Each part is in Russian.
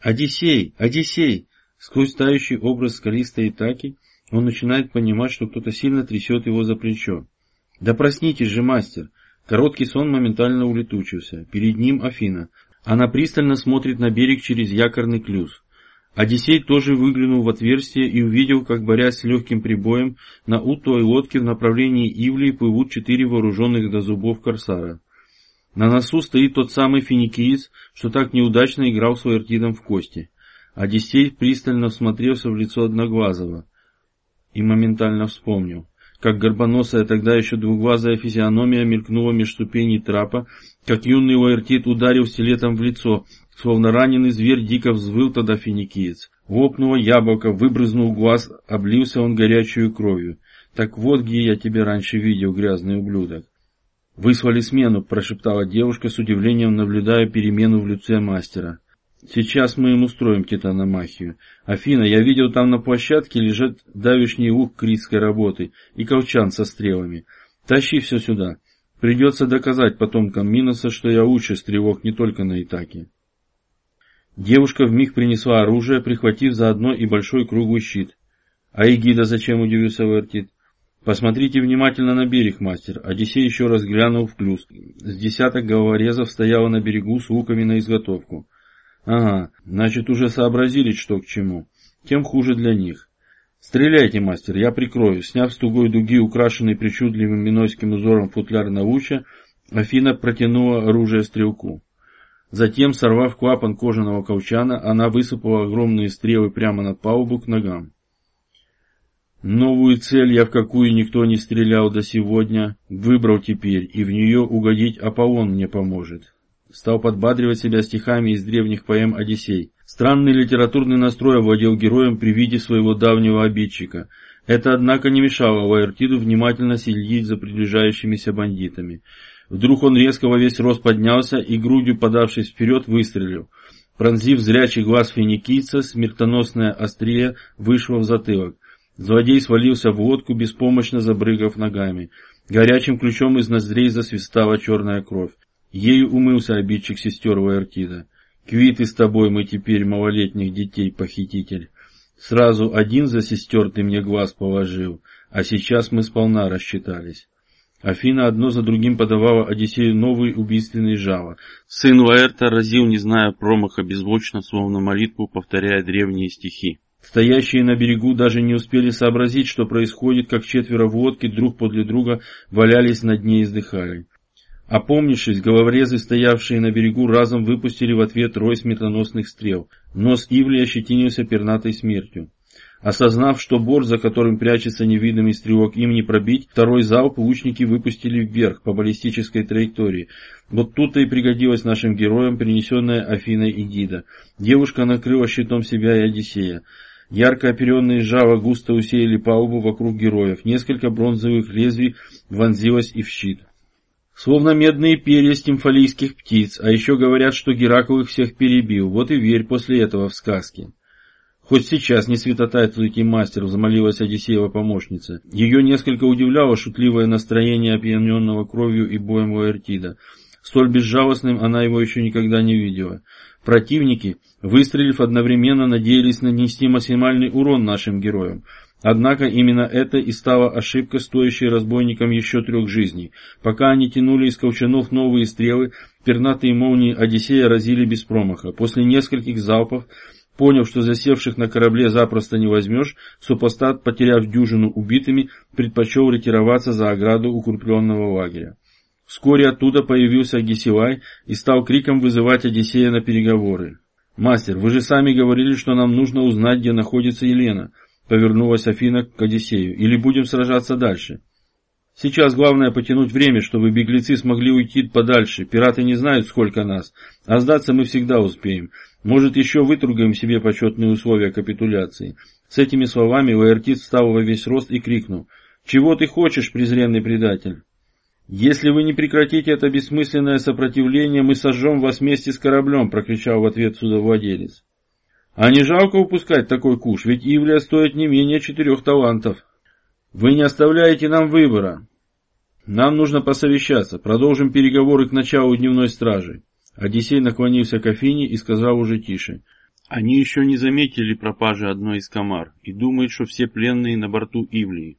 Одиссей! Одиссей! Сквозь тающий образ скалистой Итаки он начинает понимать, что кто-то сильно трясет его за плечо. Да проснитесь же, мастер! Короткий сон моментально улетучился. Перед ним Афина. Она пристально смотрит на берег через якорный клюз. Одиссей тоже выглянул в отверстие и увидел, как, борясь с легким прибоем, на утлой лодке в направлении Ивлии плывут четыре вооруженных до зубов корсара. На носу стоит тот самый финикиец, что так неудачно играл с Лаэртидом в кости. Одиссей пристально всмотрелся в лицо Одноглазого и моментально вспомнил, как горбоносая тогда еще двуглазая физиономия мелькнула меж ступеней трапа, как юный Лаэртид ударил стилетом в лицо, Словно раненый зверь дико взвыл тогда финикиец. Лопнуло яблоко, выбрызнул глаз, облился он горячую кровью. Так вот, где я тебя раньше видел, грязный ублюдок. «Выслали смену», — прошептала девушка с удивлением, наблюдая перемену в лице мастера. «Сейчас мы им устроим титаномахию. Афина, я видел там на площадке лежит давишний лук критской работы и колчан со стрелами. Тащи все сюда. Придется доказать потомкам Миноса, что я лучше стрелок не только на Итаке». Девушка вмиг принесла оружие, прихватив заодно и большой круглый щит. «А Эгида зачем?» — удивился Вертит. «Посмотрите внимательно на берег, мастер». Одиссей еще раз глянул в клюз. С десяток головорезов стояло на берегу с луками на изготовку. «Ага, значит, уже сообразили, что к чему. Тем хуже для них. Стреляйте, мастер, я прикрою». Сняв с тугой дуги, украшенный причудливым минойским узором футляр науча, Афина протянула оружие стрелку. Затем, сорвав клапан кожаного колчана, она высыпала огромные стрелы прямо на палубу к ногам. Новую цель я в какую никто не стрелял до сегодня, выбрал теперь, и в нее угодить Аполлон мне поможет. Стал подбадривать себя стихами из древних поэм Одиссей. Странный литературный настрой овладел героем при виде своего давнего обидчика. Это, однако, не мешало Лаэртиду внимательно следить за приближающимися бандитами. Вдруг он резко во весь рост поднялся и, грудью подавшись вперед, выстрелил. Пронзив зрячий глаз финикийца, смертоносное острие вышло в затылок. Злодей свалился в лодку, беспомощно забрыгав ногами. Горячим ключом из ноздрей засвистала черная кровь. Ею умылся обидчик сестер Ваертида. «Квиты с тобой мы теперь, малолетних детей, похититель. Сразу один за сестер ты мне глаз положил, а сейчас мы сполна рассчитались». Афина одно за другим подавала Одиссею новые убийственные жало. Сын Лаэрта разил, не зная промаха, беззвучно, словно молитву, повторяя древние стихи. Стоящие на берегу даже не успели сообразить, что происходит, как четверо в лодке друг подле друга валялись на дне и издыхали. Опомнившись, головорезы, стоявшие на берегу, разом выпустили в ответ рой сметоносных стрел. Нос Ивли ощетинился пернатой смертью. Осознав, что бор, за которым прячется невидимый стрелок, им не пробить, второй залп лучники выпустили вверх по баллистической траектории. Вот тут-то и пригодилась нашим героям принесенная Афиной Игида. Девушка накрыла щитом себя и Одиссея. Ярко оперенные жало густо усеяли палубу вокруг героев. Несколько бронзовых лезвий вонзилось и в щит. Словно медные перья стимфалийских птиц, а еще говорят, что Геракл их всех перебил. Вот и верь после этого в сказки. Хоть сейчас не святотатствуйте мастер, взмолилась Одиссеева помощница. Ее несколько удивляло шутливое настроение опьяненного кровью и боем Лаэртида. Столь безжалостным она его еще никогда не видела. Противники, выстрелив одновременно, надеялись нанести максимальный урон нашим героям. Однако именно это и стала ошибка, стоящей разбойникам еще трех жизней. Пока они тянули из колчанов новые стрелы, пернатые молнии Одиссея разили без промаха. После нескольких залпов Поняв, что засевших на корабле запросто не возьмешь, супостат, потеряв дюжину убитыми, предпочел ретироваться за ограду укрепленного лагеря. Вскоре оттуда появился Гесилай и стал криком вызывать Одиссея на переговоры. «Мастер, вы же сами говорили, что нам нужно узнать, где находится Елена», — повернулась Афина к Одиссею, — «или будем сражаться дальше?» Сейчас главное потянуть время, чтобы беглецы смогли уйти подальше. Пираты не знают, сколько нас. А сдаться мы всегда успеем. Может, еще вытругаем себе почетные условия капитуляции. С этими словами Лаэртит встал во весь рост и крикнул. «Чего ты хочешь, презренный предатель?» «Если вы не прекратите это бессмысленное сопротивление, мы сожжем вас вместе с кораблем», — прокричал в ответ судовладелец. «А не жалко упускать такой куш, ведь Ивлия стоит не менее четырех талантов». «Вы не оставляете нам выбора. Нам нужно посовещаться. Продолжим переговоры к началу дневной стражи. Одиссей наклонился к Афине и сказал уже тише. Они еще не заметили пропажи одной из комар и думают, что все пленные на борту Ивлии.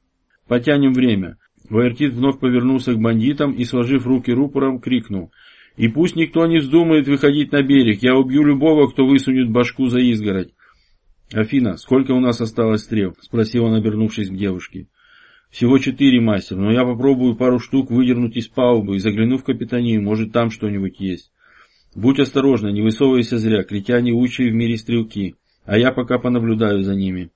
Потянем время. Ваертит вновь повернулся к бандитам и, сложив руки рупором, крикнул. «И пусть никто не вздумает выходить на берег, я убью любого, кто высунет башку за изгородь». «Афина, сколько у нас осталось стрел?» — спросил он, обернувшись к девушке. «Всего четыре, мастер, но я попробую пару штук выдернуть из палубы и загляну в капитанию, может там что-нибудь есть». «Будь осторожна, не высовывайся зря, критяне лучшие в мире стрелки, а я пока понаблюдаю за ними».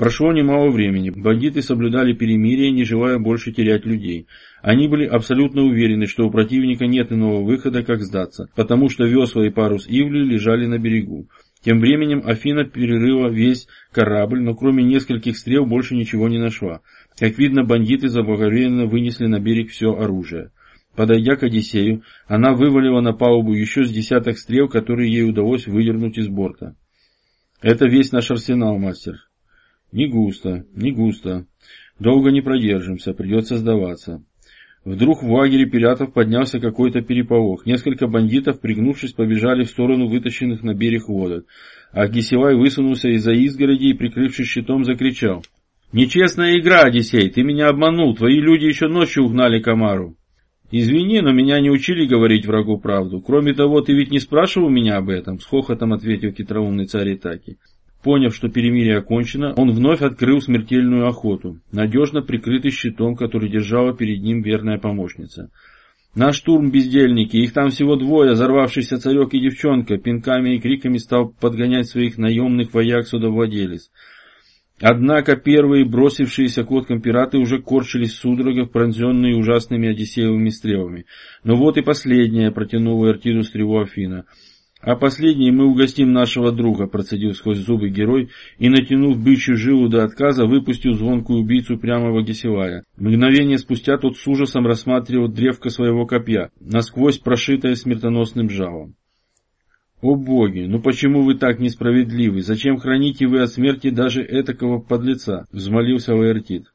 Прошло немало времени. Бандиты соблюдали перемирие, не желая больше терять людей. Они были абсолютно уверены, что у противника нет иного выхода, как сдаться, потому что весла и парус Ивли лежали на берегу. Тем временем Афина перерыла весь корабль, но кроме нескольких стрел больше ничего не нашла. Как видно, бандиты заблаговременно вынесли на берег все оружие. Подойдя к Одиссею, она вывалила на палубу еще с десяток стрел, которые ей удалось выдернуть из борта. «Это весь наш арсенал, мастер. Не густо, не густо. Долго не продержимся, придется сдаваться. Вдруг в лагере пиратов поднялся какой-то переполох. Несколько бандитов, пригнувшись, побежали в сторону вытащенных на берег лодок. А Гесевай высунулся из-за изгороди и, прикрывшись щитом, закричал. «Нечестная игра, Одиссей, ты меня обманул, твои люди еще ночью угнали комару». «Извини, но меня не учили говорить врагу правду. Кроме того, ты ведь не спрашивал меня об этом?» — с хохотом ответил хитроумный царь Итаки. Поняв, что перемирие окончено, он вновь открыл смертельную охоту, надежно прикрытый щитом, который держала перед ним верная помощница. На штурм бездельники, их там всего двое, взорвавшийся царек и девчонка, пинками и криками стал подгонять своих наемных вояк судовладелец. Однако первые бросившиеся к лодкам пираты уже корчились в судорогах, пронзенные ужасными одиссеевыми стрелами. Но вот и последняя протянула Эртиду стрелу Афина — а последний мы угостим нашего друга, процедил сквозь зубы герой и, натянув бычью жилу до отказа, выпустил звонкую убийцу прямо в Агесилая. Мгновение спустя тот с ужасом рассматривал древко своего копья, насквозь прошитое смертоносным жалом. «О боги, ну почему вы так несправедливы? Зачем храните вы от смерти даже этакого подлеца?» — взмолился Лаэртит.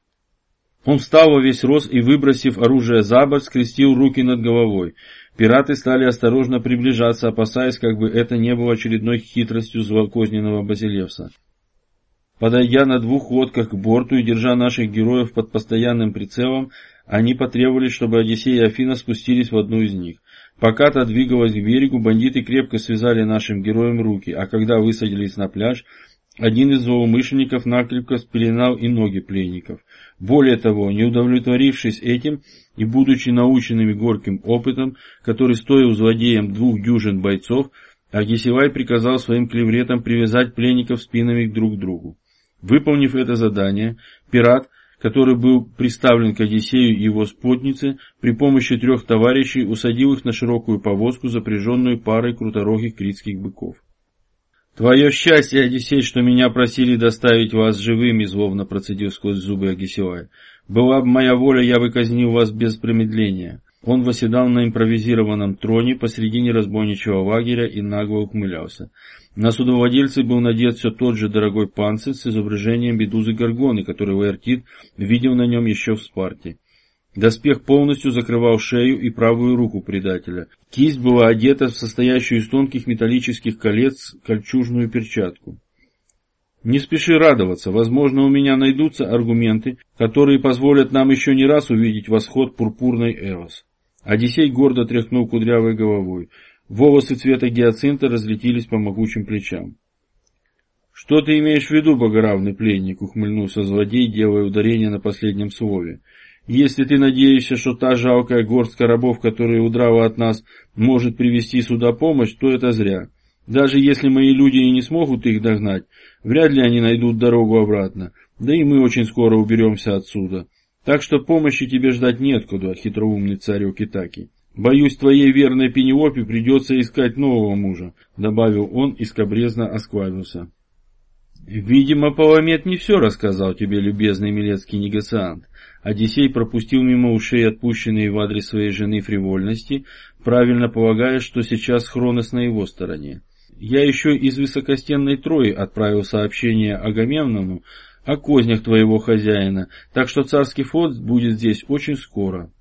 Он встал во весь рост и, выбросив оружие за борт, скрестил руки над головой. Пираты стали осторожно приближаться, опасаясь, как бы это не было очередной хитростью злокозненного Базилевса. Подойдя на двух лодках к борту и держа наших героев под постоянным прицелом, они потребовали, чтобы Одиссей и Афина спустились в одну из них. Пока та двигалась к берегу, бандиты крепко связали нашим героям руки, а когда высадились на пляж, один из злоумышленников накрепко спеленал и ноги пленников. Более того, не удовлетворившись этим и будучи наученными горьким опытом, который стоил злодеям двух дюжин бойцов, Агисевай приказал своим клевретам привязать пленников спинами друг к другу. Выполнив это задание, пират, который был приставлен к Одиссею и его спутнице, при помощи трех товарищей усадил их на широкую повозку, запряженную парой круторогих критских быков. «Твое счастье, Одиссей, что меня просили доставить вас живыми», — зловно процедил сквозь зубы Агисилай. «Была бы моя воля, я бы казнил вас без промедления». Он восседал на импровизированном троне посредине разбойничего лагеря и нагло ухмылялся. На судовладельце был надет все тот же дорогой панцирь с изображением бедузы Горгоны, который Лаэртит видел на нем еще в Спарте. Доспех полностью закрывал шею и правую руку предателя. Кисть была одета в состоящую из тонких металлических колец кольчужную перчатку. Не спеши радоваться, возможно, у меня найдутся аргументы, которые позволят нам еще не раз увидеть восход пурпурной Эос. Одиссей гордо тряхнул кудрявой головой. Волосы цвета гиацинта разлетелись по могучим плечам. «Что ты имеешь в виду, богоравный пленник?» — ухмыльнулся злодей, делая ударение на последнем слове. Если ты надеешься, что та жалкая горстка рабов, которая удрала от нас, может привести сюда помощь, то это зря. Даже если мои люди и не смогут их догнать, вряд ли они найдут дорогу обратно. Да и мы очень скоро уберемся отсюда. Так что помощи тебе ждать неоткуда, хитроумный царь Окитаки. Боюсь, твоей верной Пенелопе придется искать нового мужа, добавил он и скобрезно осклавился. Видимо, Паламет не все рассказал тебе, любезный милецкий негациант. Одиссей пропустил мимо ушей отпущенные в адрес своей жены фривольности, правильно полагая, что сейчас Хронос на его стороне. Я еще из высокостенной Трои отправил сообщение Агамемнону о кознях твоего хозяина, так что царский флот будет здесь очень скоро.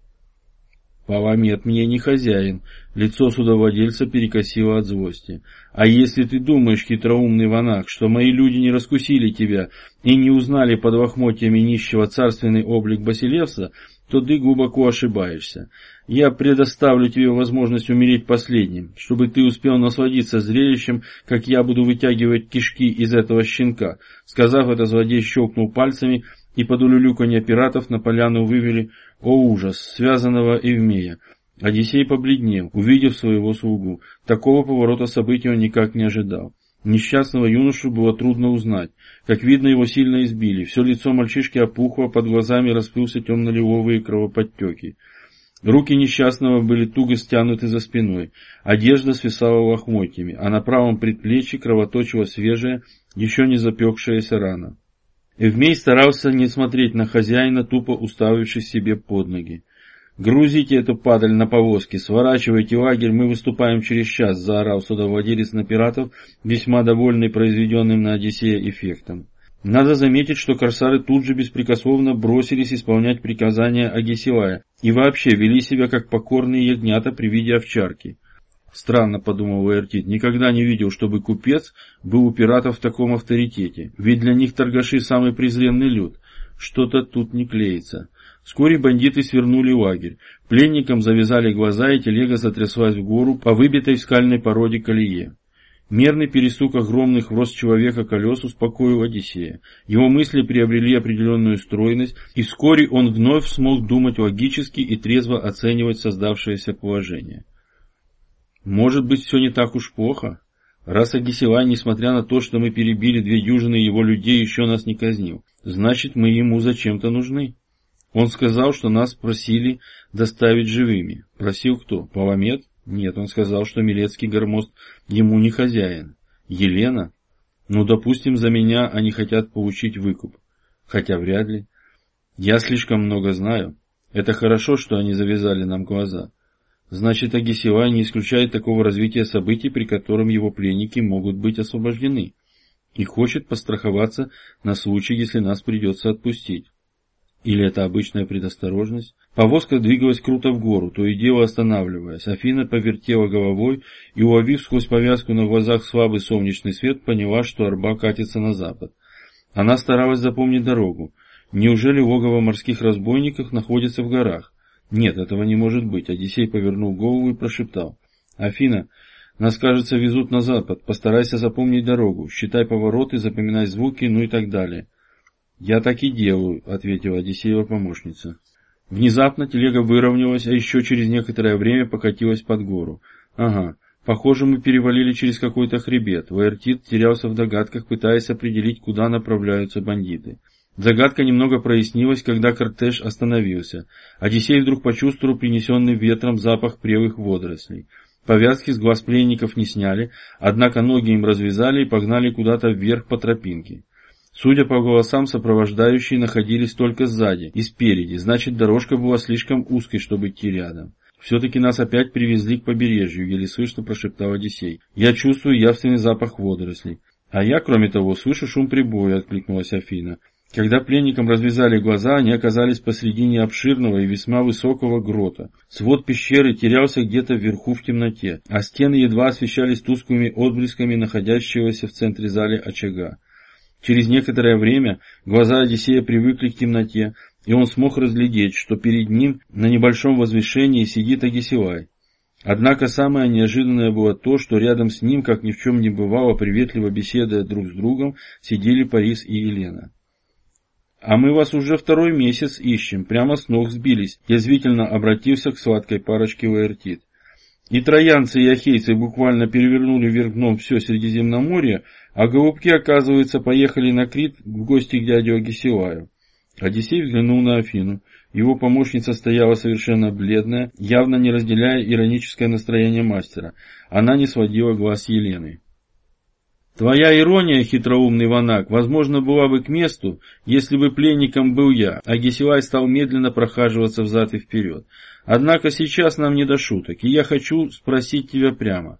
Паламет мне не хозяин. Лицо судовладельца перекосило от злости. А если ты думаешь, хитроумный ванак, что мои люди не раскусили тебя и не узнали под лохмотьями нищего царственный облик Басилевса, то ты глубоко ошибаешься. Я предоставлю тебе возможность умереть последним, чтобы ты успел насладиться зрелищем, как я буду вытягивать кишки из этого щенка. Сказав это, злодей щелкнул пальцами, и под улюлюканье пиратов на поляну вывели, о ужас, связанного Евмея. Одиссей побледнел, увидев своего слугу. Такого поворота событий он никак не ожидал. Несчастного юношу было трудно узнать. Как видно, его сильно избили. Все лицо мальчишки опухло, под глазами расплылся темно-лиловые кровоподтеки. Руки несчастного были туго стянуты за спиной. Одежда свисала лохмотьями, а на правом предплечье кровоточила свежая, еще не запекшаяся рана. Эвмей старался не смотреть на хозяина, тупо уставившись себе под ноги. «Грузите эту падаль на повозке, сворачивайте лагерь, мы выступаем через час», — заорал судовладелец на пиратов, весьма довольный произведенным на Одиссея эффектом. Надо заметить, что корсары тут же беспрекословно бросились исполнять приказания Агесилая и вообще вели себя как покорные ягнята при виде овчарки. Странно, подумал Ваертит, никогда не видел, чтобы купец был у пиратов в таком авторитете, ведь для них торгаши самый презренный люд. Что-то тут не клеится. Вскоре бандиты свернули лагерь. Пленникам завязали глаза, и телега затряслась в гору по выбитой в скальной породе колее. Мерный перестук огромных в рост человека колес успокоил Одиссея. Его мысли приобрели определенную стройность, и вскоре он вновь смог думать логически и трезво оценивать создавшееся положение. Может быть, все не так уж плохо? Раз Агисилай, несмотря на то, что мы перебили две дюжины его людей, еще нас не казнил, значит, мы ему зачем-то нужны. Он сказал, что нас просили доставить живыми. Просил кто? Паламет? Нет, он сказал, что Милецкий гормост ему не хозяин. Елена? Ну, допустим, за меня они хотят получить выкуп. Хотя вряд ли. Я слишком много знаю. Это хорошо, что они завязали нам глаза. Значит, Агисилай не исключает такого развития событий, при котором его пленники могут быть освобождены. И хочет постраховаться на случай, если нас придется отпустить. Или это обычная предосторожность? Повозка двигалась круто в гору, то и дело останавливаясь. Афина повертела головой и, уловив сквозь повязку на глазах слабый солнечный свет, поняла, что арба катится на запад. Она старалась запомнить дорогу. Неужели логово морских разбойников находится в горах? Нет, этого не может быть. Одиссей повернул голову и прошептал. Афина, нас, кажется, везут на запад. Постарайся запомнить дорогу. Считай повороты, запоминай звуки, ну и так далее. «Я так и делаю», — ответила Одиссеева помощница. Внезапно телега выровнялась, а еще через некоторое время покатилась под гору. «Ага, похоже, мы перевалили через какой-то хребет». Ваертит терялся в догадках, пытаясь определить, куда направляются бандиты. Загадка немного прояснилась, когда кортеж остановился. Одиссей вдруг почувствовал принесенный ветром запах прелых водорослей. Повязки с глаз пленников не сняли, однако ноги им развязали и погнали куда-то вверх по тропинке. Судя по голосам, сопровождающие находились только сзади и спереди, значит дорожка была слишком узкой, чтобы идти рядом. «Все-таки нас опять привезли к побережью», — еле слышно прошептал Одиссей. «Я чувствую явственный запах водорослей». «А я, кроме того, слышу шум прибоя», — откликнулась Афина. Когда пленникам развязали глаза, они оказались посредине обширного и весьма высокого грота. Свод пещеры терялся где-то вверху в темноте, а стены едва освещались тусклыми отблесками находящегося в центре зале очага. Через некоторое время глаза Одиссея привыкли к темноте, и он смог разглядеть, что перед ним на небольшом возвышении сидит Агисилай. Однако самое неожиданное было то, что рядом с ним, как ни в чем не бывало, приветливо беседуя друг с другом, сидели Парис и Елена. «А мы вас уже второй месяц ищем, прямо с ног сбились», язвительно обратился к сладкой парочке Лаэртит. И троянцы и ахейцы буквально перевернули вверх дном все Средиземноморье, а голубки, оказывается, поехали на Крит в гости к дяде Агисилаю. Одиссей взглянул на Афину. Его помощница стояла совершенно бледная, явно не разделяя ироническое настроение мастера. Она не сводила глаз Елены. Твоя ирония, хитроумный ванак, возможно, была бы к месту, если бы пленником был я, а Гесилай стал медленно прохаживаться взад и вперед. Однако сейчас нам не до шуток, и я хочу спросить тебя прямо,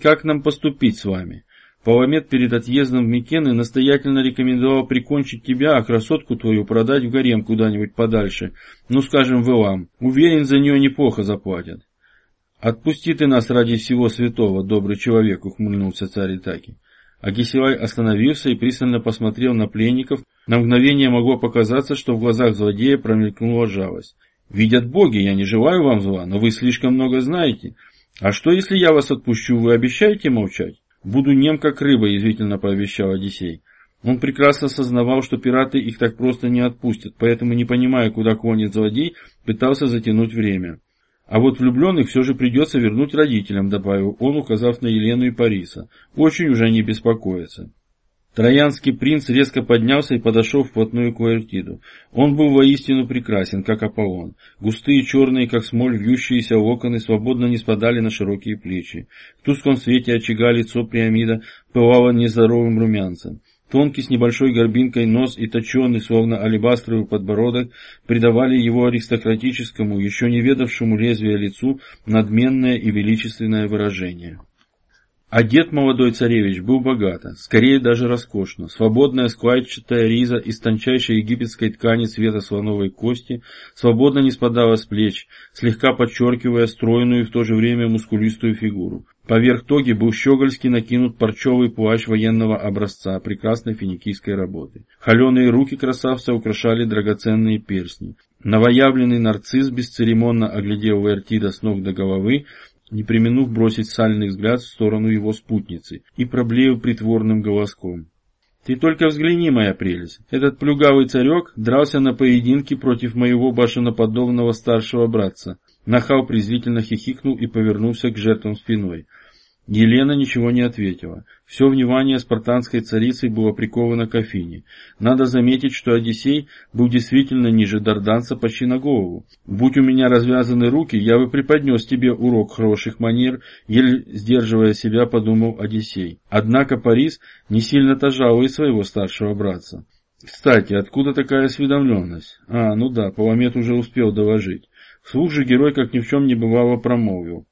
как нам поступить с вами? Паламет перед отъездом в Микены настоятельно рекомендовал прикончить тебя, а красотку твою продать в гарем куда-нибудь подальше, ну, скажем, в Илам. Уверен, за нее неплохо заплатят. «Отпусти ты нас ради всего святого, добрый человек», — ухмыльнулся царь Итаки. Агисилай остановился и пристально посмотрел на пленников. На мгновение могло показаться, что в глазах злодея промелькнула жалость. «Видят боги, я не желаю вам зла, но вы слишком много знаете. А что, если я вас отпущу, вы обещаете молчать?» «Буду нем, как рыба», — язвительно пообещал Одиссей. Он прекрасно сознавал, что пираты их так просто не отпустят, поэтому, не понимая, куда клонит злодей, пытался затянуть время. А вот влюбленных все же придется вернуть родителям, добавил он, указав на Елену и Париса. Очень уже не беспокоятся. Троянский принц резко поднялся и подошел вплотную к Лаэртиду. Он был воистину прекрасен, как Аполлон. Густые черные, как смоль, вьющиеся локоны свободно не спадали на широкие плечи. В тусклом свете очага лицо Приамида пылало нездоровым румянцем. Тонкий с небольшой горбинкой нос и точеный, словно алебастровый подбородок, придавали его аристократическому, еще не ведавшему лезвия лицу, надменное и величественное выражение. Одет молодой царевич был богато, скорее даже роскошно. Свободная складчатая риза из тончайшей египетской ткани цвета слоновой кости свободно не спадала с плеч, слегка подчеркивая стройную и в то же время мускулистую фигуру. Поверх тоги был щегольски накинут парчевый плащ военного образца прекрасной финикийской работы. Холеные руки красавца украшали драгоценные перстни. Новоявленный нарцисс бесцеремонно оглядел Вертида с ног до головы, не применув бросить сальный взгляд в сторону его спутницы, и проблеял притворным голоском. «Ты только взгляни, моя прелесть, этот плюгавый царек дрался на поединке против моего башеноподобного старшего братца». Нахал презрительно хихикнул и повернулся к жертвам спиной. Елена ничего не ответила. Все внимание спартанской царицы было приковано к Афине. Надо заметить, что Одиссей был действительно ниже Дарданца почти на голову. «Будь у меня развязаны руки, я бы преподнес тебе урок хороших манер», еле сдерживая себя, подумал Одиссей. Однако Парис не сильно-то жалует своего старшего братца. Кстати, откуда такая осведомленность? А, ну да, Паламет уже успел доложить. Вслух же герой, как ни в чем не бывало, промолвил.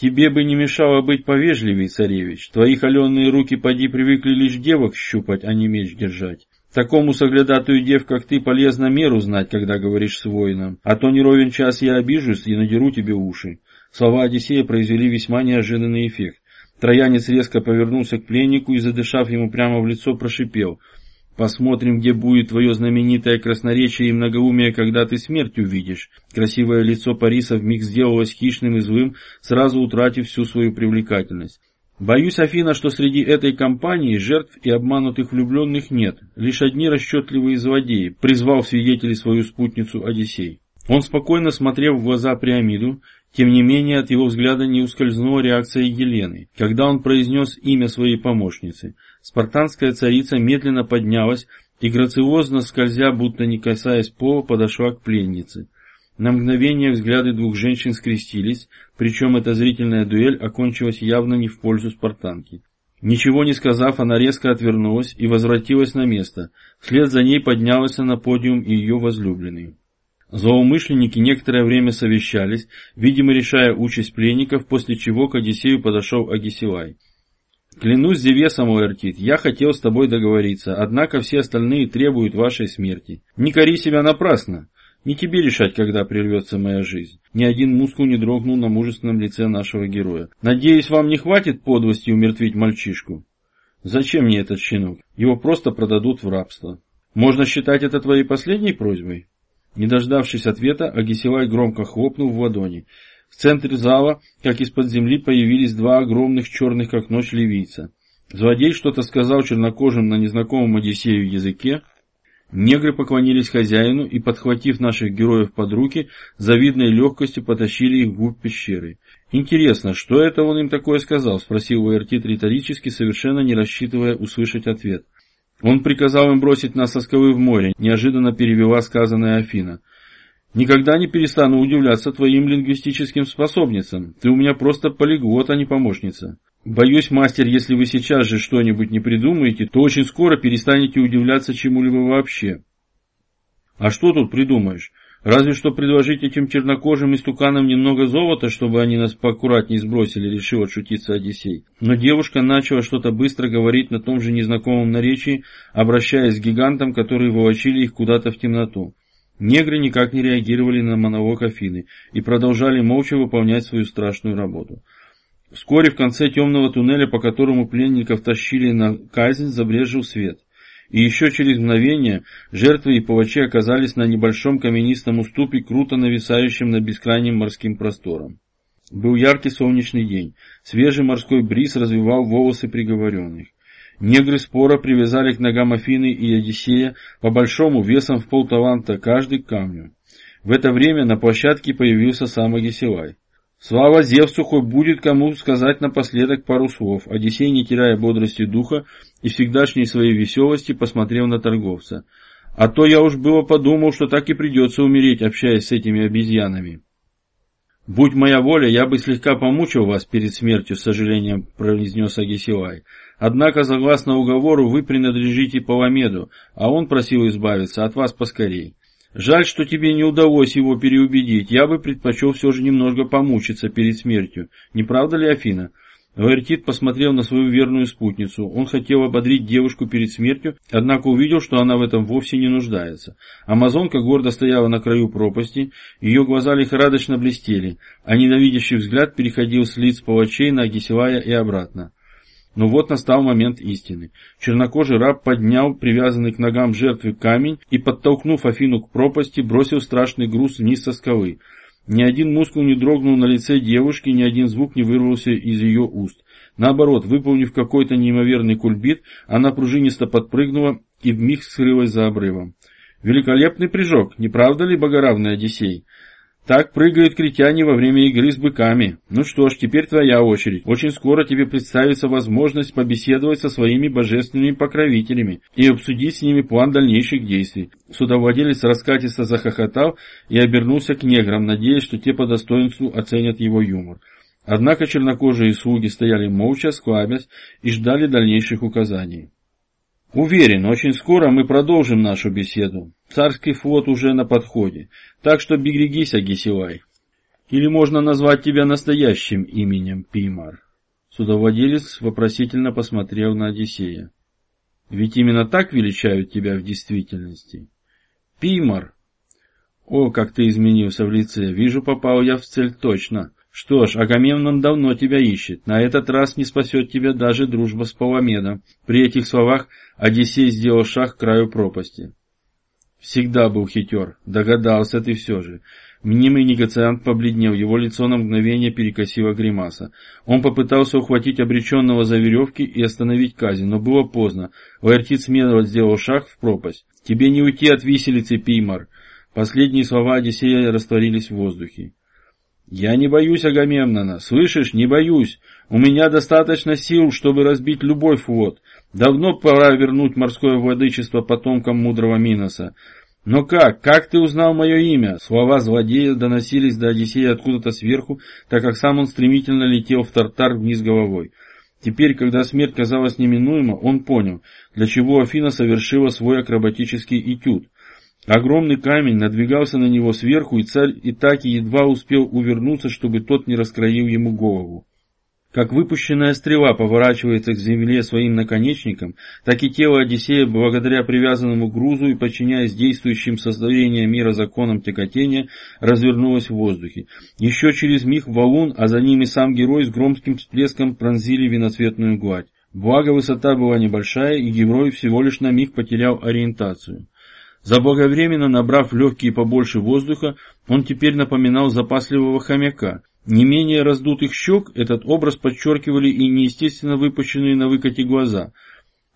Тебе бы не мешало быть повежливей, царевич. Твои холеные руки поди привыкли лишь девок щупать, а не меч держать. Такому соглядатую дев, как ты, полезно меру знать, когда говоришь с воином. А то не ровен час я обижусь и надеру тебе уши. Слова Одиссея произвели весьма неожиданный эффект. Троянец резко повернулся к пленнику и, задышав ему прямо в лицо, прошипел — Посмотрим, где будет твое знаменитое красноречие и многоумие, когда ты смерть увидишь. Красивое лицо Париса вмиг сделалось хищным и злым, сразу утратив всю свою привлекательность. Боюсь, Афина, что среди этой компании жертв и обманутых влюбленных нет, лишь одни расчетливые злодеи, призвал в свидетели свою спутницу Одиссей. Он спокойно смотрел в глаза Приамиду, тем не менее от его взгляда не ускользнула реакция Елены, когда он произнес имя своей помощницы. Спартанская царица медленно поднялась и грациозно скользя, будто не касаясь пола, подошла к пленнице. На мгновение взгляды двух женщин скрестились, причем эта зрительная дуэль окончилась явно не в пользу спартанки. Ничего не сказав, она резко отвернулась и возвратилась на место. Вслед за ней поднялся на подиум ее возлюбленный. Злоумышленники некоторое время совещались, видимо решая участь пленников, после чего к Одиссею подошел Агисилай. «Клянусь Зевесом, Уэртит, я хотел с тобой договориться, однако все остальные требуют вашей смерти. Не кори себя напрасно. Не тебе решать, когда прервется моя жизнь. Ни один мускул не дрогнул на мужественном лице нашего героя. Надеюсь, вам не хватит подлости умертвить мальчишку? Зачем мне этот щенок? Его просто продадут в рабство. Можно считать это твоей последней просьбой? Не дождавшись ответа, Агисилай громко хлопнул в ладони. В центре зала, как из-под земли, появились два огромных черных, как ночь, ливийца. Злодей что-то сказал чернокожим на незнакомом Одиссею языке. Негры поклонились хозяину и, подхватив наших героев под руки, завидной легкостью потащили их вглубь пещеры. «Интересно, что это он им такое сказал?» — спросил Уэртит риторически, совершенно не рассчитывая услышать ответ. Он приказал им бросить нас со скалы в море, неожиданно перевела сказанная Афина. Никогда не перестану удивляться твоим лингвистическим способностям. Ты у меня просто полиглот, а не помощница. Боюсь, мастер, если вы сейчас же что-нибудь не придумаете, то очень скоро перестанете удивляться чему-либо вообще. А что тут придумаешь? Разве что предложить этим чернокожим истуканам немного золота, чтобы они нас поаккуратнее сбросили, решил отшутиться Одиссей. Но девушка начала что-то быстро говорить на том же незнакомом наречии, обращаясь к гигантам, которые волочили их куда-то в темноту. Негры никак не реагировали на монолог Афины и продолжали молча выполнять свою страшную работу. Вскоре в конце темного туннеля, по которому пленников тащили на казнь, забрежил свет. И еще через мгновение жертвы и палачи оказались на небольшом каменистом уступе, круто нависающем над бескрайним морским простором. Был яркий солнечный день. Свежий морской бриз развивал волосы приговоренных. Негры спора привязали к ногам Афины и Одиссея по большому весом в полталанта каждый к камню. В это время на площадке появился сам Агесилай. Слава Зевсу, хоть будет кому сказать напоследок пару слов. Одиссей, не теряя бодрости духа и всегдашней своей веселости, посмотрел на торговца. А то я уж было подумал, что так и придется умереть, общаясь с этими обезьянами. «Будь моя воля, я бы слегка помучил вас перед смертью», — с сожалением произнес Агесилай. «Однако, согласно уговору, вы принадлежите Паламеду, а он просил избавиться от вас поскорей. Жаль, что тебе не удалось его переубедить. Я бы предпочел все же немного помучиться перед смертью. Не правда ли, Афина? Ваертит посмотрел на свою верную спутницу. Он хотел ободрить девушку перед смертью, однако увидел, что она в этом вовсе не нуждается. Амазонка гордо стояла на краю пропасти, ее глаза лихорадочно блестели, а ненавидящий взгляд переходил с лиц палачей на Гесилая и обратно. Но вот настал момент истины. Чернокожий раб поднял привязанный к ногам жертвы камень и, подтолкнув Афину к пропасти, бросил страшный груз вниз со скалы. Ни один мускул не дрогнул на лице девушки, ни один звук не вырвался из ее уст. Наоборот, выполнив какой-то неимоверный кульбит, она пружинисто подпрыгнула и вмиг скрылась за обрывом. Великолепный прыжок, не правда ли, богоравный Одиссей? Так прыгают критяне во время игры с быками. Ну что ж, теперь твоя очередь. Очень скоро тебе представится возможность побеседовать со своими божественными покровителями и обсудить с ними план дальнейших действий. Судовладелец раскатисто захохотал и обернулся к неграм, надеясь, что те по достоинству оценят его юмор. Однако чернокожие слуги стояли молча, склабясь и ждали дальнейших указаний. Уверен, очень скоро мы продолжим нашу беседу. Царский флот уже на подходе, так что берегись, Агисилай. Или можно назвать тебя настоящим именем Пимар? Судовладелец вопросительно посмотрел на Одиссея. Ведь именно так величают тебя в действительности. Пимар! О, как ты изменился в лице. Вижу, попал я в цель точно. Что ж, Агамемнон давно тебя ищет. На этот раз не спасет тебя даже дружба с Паламедом. При этих словах Одиссей сделал шаг к краю пропасти. Всегда был хитер. Догадался ты все же. Мнимый негациант побледнел, его лицо на мгновение перекосило гримаса. Он попытался ухватить обреченного за веревки и остановить казнь, но было поздно. Лаэртит смело сделал шаг в пропасть. «Тебе не уйти от виселицы, Пимар!» Последние слова Одиссея растворились в воздухе. «Я не боюсь Агамемнона, слышишь, не боюсь. У меня достаточно сил, чтобы разбить любой флот. Давно пора вернуть морское владычество потомкам мудрого Миноса. Но как? Как ты узнал мое имя? Слова злодея доносились до Одиссея откуда-то сверху, так как сам он стремительно летел в тартар вниз головой. Теперь, когда смерть казалась неминуема, он понял, для чего Афина совершила свой акробатический этюд. Огромный камень надвигался на него сверху, и царь Итаки едва успел увернуться, чтобы тот не раскроил ему голову. Как выпущенная стрела поворачивается к земле своим наконечником, так и тело Одиссея, благодаря привязанному грузу и подчиняясь действующим создавения мира законам тяготения, развернулось в воздухе. Еще через миг валун, а за ним и сам герой с громким всплеском пронзили виноцветную гладь. Благо высота была небольшая, и герой всего лишь на миг потерял ориентацию. Заблаговременно набрав легкие побольше воздуха, он теперь напоминал запасливого хомяка. Не менее раздутых щек этот образ подчеркивали и неестественно выпущенные на выкате глаза.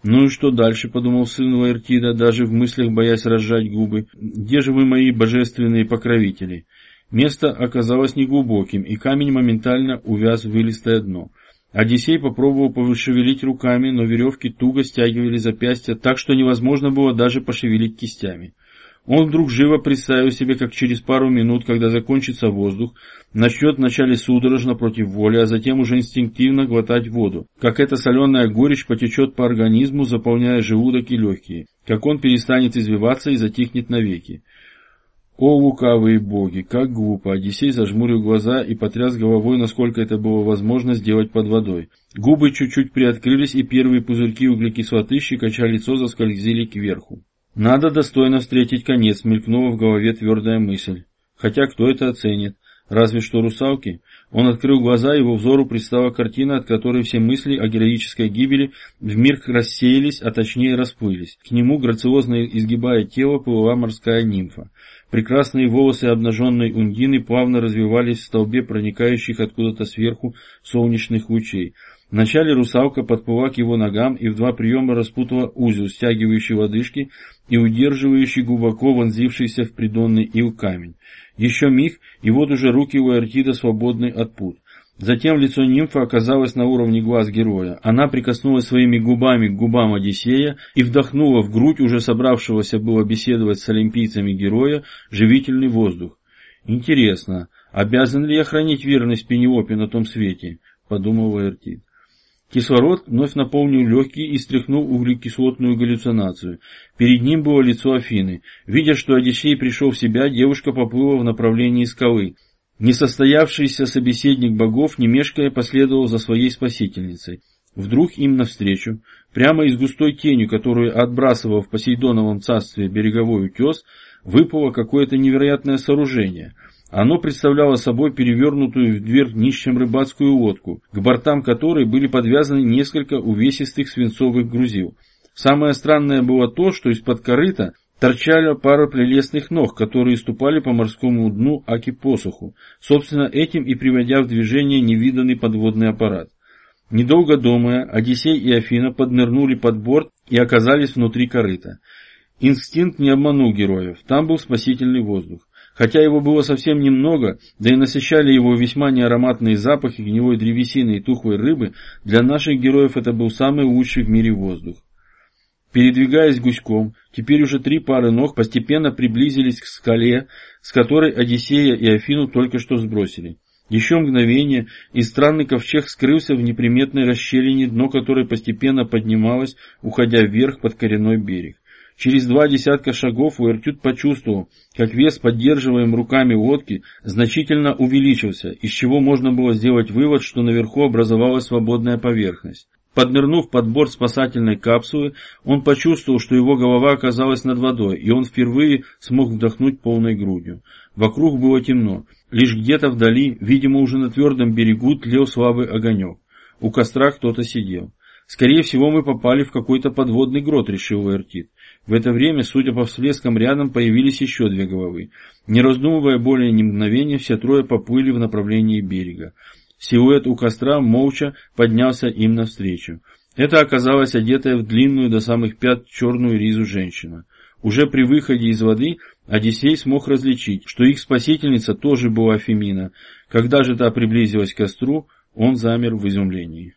«Ну и что дальше?» — подумал сын Лаэртида, даже в мыслях боясь разжать губы. «Где же вы, мои божественные покровители?» Место оказалось неглубоким, и камень моментально увяз в вылистое дно. Одиссей попробовал пошевелить руками, но веревки туго стягивали запястья, так что невозможно было даже пошевелить кистями. Он вдруг живо представил себе, как через пару минут, когда закончится воздух, начнет вначале судорожно против воли, а затем уже инстинктивно глотать воду, как эта соленая горечь потечет по организму, заполняя желудок и легкие, как он перестанет извиваться и затихнет навеки. О, лукавые боги, как глупо! Одиссей зажмурил глаза и потряс головой, насколько это было возможно сделать под водой. Губы чуть-чуть приоткрылись, и первые пузырьки углекислоты, щекоча лицо, заскользили кверху. «Надо достойно встретить конец», — мелькнула в голове твердая мысль. Хотя кто это оценит? Разве что русалки? Он открыл глаза, его взору предстала картина, от которой все мысли о героической гибели в мир рассеялись, а точнее расплылись. К нему, грациозно изгибая тело, плыла морская нимфа. Прекрасные волосы обнаженной ундины плавно развивались в столбе проникающих откуда-то сверху солнечных лучей. Вначале русалка подплыла к его ногам и в два приема распутала узел, стягивающий лодыжки и удерживающий глубоко вонзившийся в придонный ил камень. Еще миг, и вот уже руки у Артида свободны от пут. Затем лицо нимфы оказалось на уровне глаз героя. Она прикоснулась своими губами к губам Одиссея и вдохнула в грудь уже собравшегося было беседовать с олимпийцами героя живительный воздух. «Интересно, обязан ли я хранить верность Пенелопе на том свете?» — подумал Эртит. Кислород вновь наполнил легкие и стряхнул углекислотную галлюцинацию. Перед ним было лицо Афины. Видя, что Одиссей пришел в себя, девушка поплыла в направлении скалы. Несостоявшийся собеседник богов, не мешкая, последовал за своей спасительницей. Вдруг им навстречу, прямо из густой тени, которую отбрасывал в Посейдоновом царстве береговой утес, выпало какое-то невероятное сооружение — оно представляло собой перевернутую в дверь нищим рыбацкую лодку, к бортам которой были подвязаны несколько увесистых свинцовых грузил. Самое странное было то, что из-под корыта торчали пара прелестных ног, которые ступали по морскому дну аки посуху, собственно этим и приводя в движение невиданный подводный аппарат. Недолго думая, Одиссей и Афина поднырнули под борт и оказались внутри корыта. Инстинкт не обманул героев, там был спасительный воздух. Хотя его было совсем немного, да и насыщали его весьма неароматные запахи гнилой древесины и тухлой рыбы, для наших героев это был самый лучший в мире воздух. Передвигаясь гуськом, теперь уже три пары ног постепенно приблизились к скале, с которой Одиссея и Афину только что сбросили. Еще мгновение, и странный ковчег скрылся в неприметной расщелине, дно которой постепенно поднималось, уходя вверх под коренной берег. Через два десятка шагов Уэртют почувствовал, как вес поддерживаемый руками лодки значительно увеличился, из чего можно было сделать вывод, что наверху образовалась свободная поверхность. Поднырнув под борт спасательной капсулы, он почувствовал, что его голова оказалась над водой, и он впервые смог вдохнуть полной грудью. Вокруг было темно. Лишь где-то вдали, видимо уже на твердом берегу, тлел слабый огонек. У костра кто-то сидел. «Скорее всего, мы попали в какой-то подводный грот», — решил Эртит. В это время, судя по всплескам, рядом появились еще две головы. Не раздумывая более ни мгновения, все трое поплыли в направлении берега. Силуэт у костра молча поднялся им навстречу. Это оказалась одетая в длинную до самых пят черную ризу женщина. Уже при выходе из воды Одиссей смог различить, что их спасительница тоже была Фемина. Когда же та приблизилась к костру, он замер в изумлении.